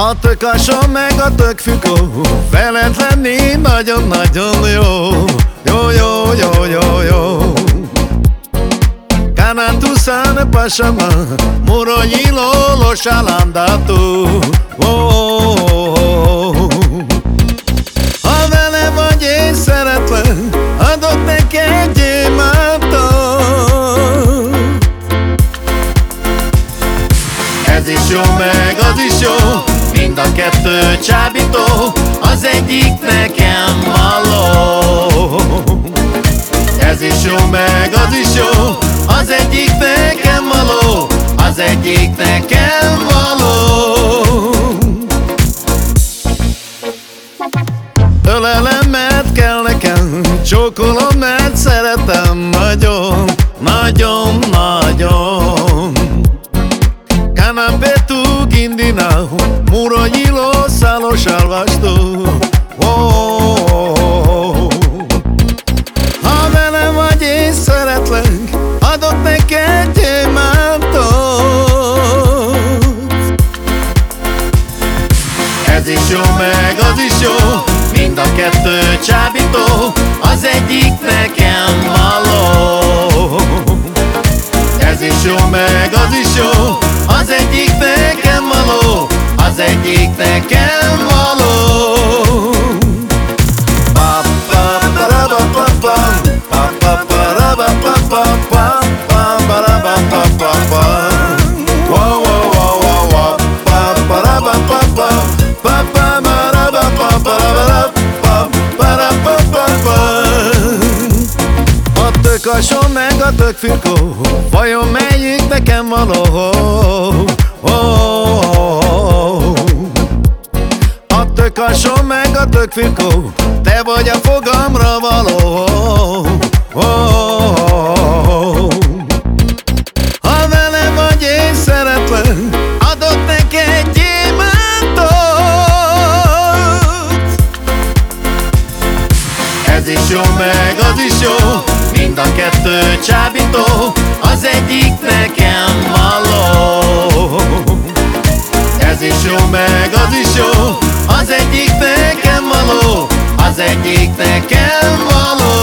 A tök alsó meg a tök függó Veled lenni nagyon-nagyon jó. Jó, jó, jó, jó, jó. Canantu sana pasama Muronyilo lo shalandatu oh, oh, oh, oh. Ha vele vagy én szeretlek Adok neked gyémántot Ez is jó, meg az is jó Mind a kettő csábító Az egyik nekem való. Ez is jó, meg az is jó Az egyik nekem való Az egyik nekem való. Ölelem, mert kell nekem Csókolom, mert szeretem Nagyon, nagyon, tu guindina Muro nyíló szálos alvastó. Oh, oh, oh, oh. Ha velem vagy én szeretlek Adok neked gyémántot Ez is jó, meg az is jó Mind a kettő csábító Az egyik nekem való pa, pam. A tök meg a tök firkó. Vajon melyik nekem való? Tök firkó Te vagy a fogamra való. Oh, oh. Ha velem vagy én szeretlek Adok neked gyémántot. Ez is jó, meg az is jó Mind a kettő csábító Az egyik nekem való. Ez is jó, meg az is jó Az egyik nekem való Az egyik nekem való